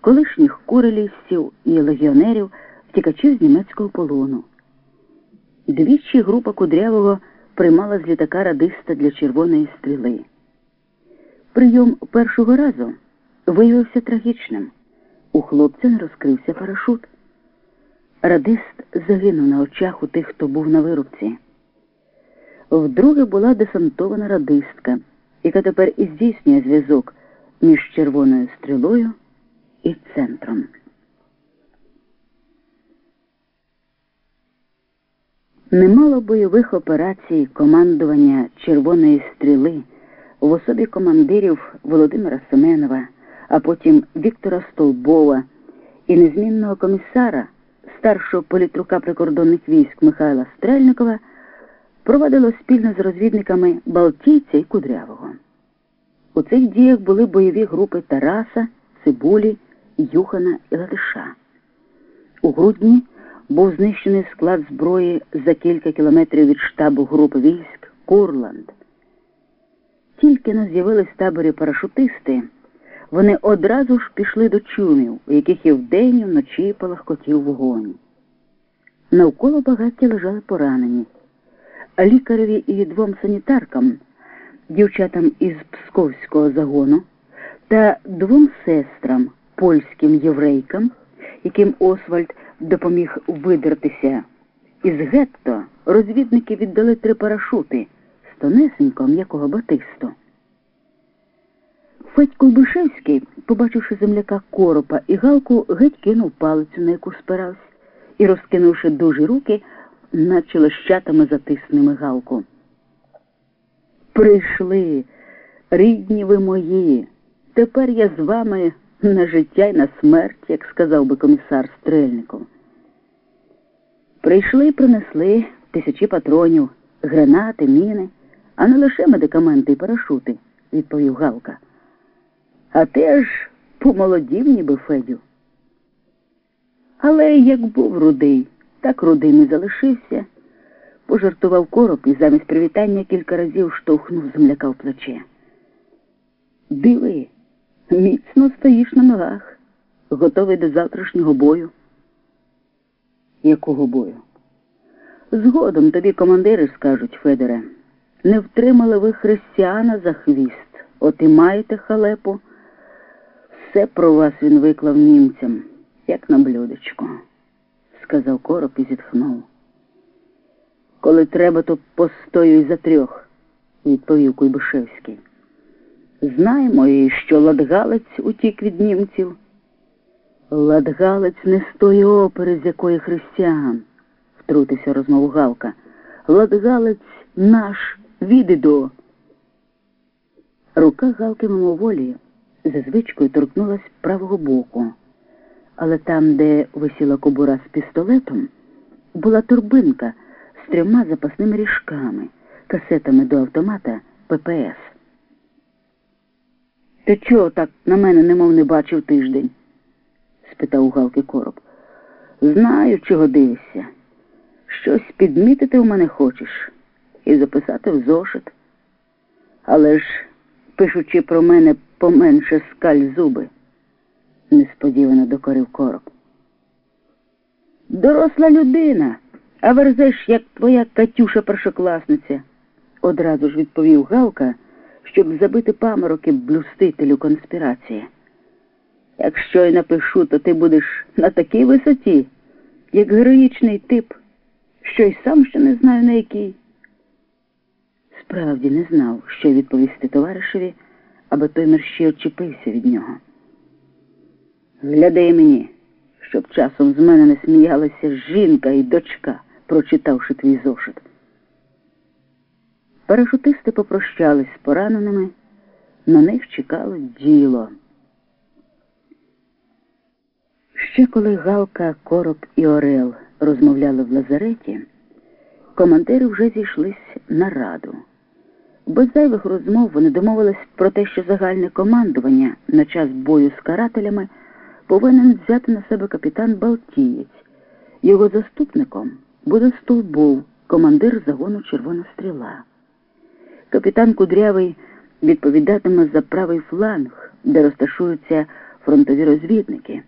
колишніх курилівців і легіонерів, втікачів з німецького полону. Двічі група Кудрявого приймала з літака радиста для червоної стріли. Прийом першого разу виявився трагічним. У хлопця не розкрився парашут. Радист загинув на очах у тих, хто був на вирубці. Вдруге була десантована радистка, яка тепер і здійснює зв'язок між червоною стрілою і центром. Немало бойових операцій командування Червоної стріли в особі командирів Володимира Семенова, а потім Віктора Столбова і незмінного комісара, старшого політрука прикордонних військ Михайла Стрельникова проводило спільно з розвідниками Балтійця і Кудрявого. У цих діях були бойові групи Тараса, Цибулі, Юхана і Латиша. У грудні був знищений склад зброї за кілька кілометрів від штабу групи військ Курланд. Тільки не з'явились в таборі парашутисти, вони одразу ж пішли до чумів, у яких і вдень, і вночі палахкотів вогонь. Навколо багаття лежали поранені, лікареві і двом санітаркам, дівчатам із Псковського загону та двом сестрам, польським єврейкам, яким Освальд допоміг видертися із гетто, розвідники віддали три парашути з тонесенького м'якого батисту. Федь Колбишевський, побачивши земляка коропа і галку, геть кинув палицю, на яку спирався, і, розкинувши дужі руки, наче лищатами затисними галку. Прийшли, рідні ви мої, тепер я з вами на життя й на смерть, як сказав би комісар Стрельников. Прийшли і принесли тисячі патронів, гранати, міни, а не лише медикаменти і парашути, відповів Галка. А ти ж помолодів, ніби Федю. Але як був рудий, так рудим і залишився, пожартував короб і замість привітання кілька разів штовхнув земляка в плече. Диви, міцно стоїш на ногах, готовий до завтрашнього бою. Якого бою? Згодом тобі командири скажуть, Федоре, не втримали ви християна за хвіст, от і маєте халепу. Все про вас він виклав німцям, як на блюдечко, сказав короб і зітхнув. Коли треба, то постою й за трьох, відповів Куйбишевський. Знаємо і що Ладгалець утік від німців. Ладгалець не з тої опери, з якої християн, втрутився розмову Галка. Ладгалець наш відидо. Рука Галки мимоволі за звичкою торкнулась правого боку, але там, де висіла кобура з пістолетом, була торбинка з трьома запасними ріжками, касетами до автомата ППС. Ти чого так на мене немов не бачив тиждень? спитав у Галки короб. Знаю, чого дивишся. Щось підмітити в мене хочеш і записати в зошит. Але ж, пишучи про мене, поменше скаль зуби, несподівано докорив короб. Доросла людина, а верзеш, як твоя Катюша першокласниця, одразу ж відповів Галка, щоб забити памороки блюстителю конспірації. Якщо й напишу, то ти будеш на такій висоті, як героїчний тип, що й сам ще не знаю на якій. Справді не знав, що відповісти товаришеві, аби той мерщій очепився від нього. Гляди мені, щоб часом з мене не сміялася жінка і дочка, прочитавши твій зошит. Парашутисти попрощались з пораненими, на них чекало діло. Ще коли Галка, Короб і Орел розмовляли в лазареті, командири вже зійшлись на раду. Без зайвих розмов вони домовились про те, що загальне командування на час бою з карателями повинен взяти на себе капітан Балтієць. Його заступником буде Столбов, командир загону Червона стріла. Капітан Кудрявий відповідатиме за правий фланг, де розташуються фронтові розвідники.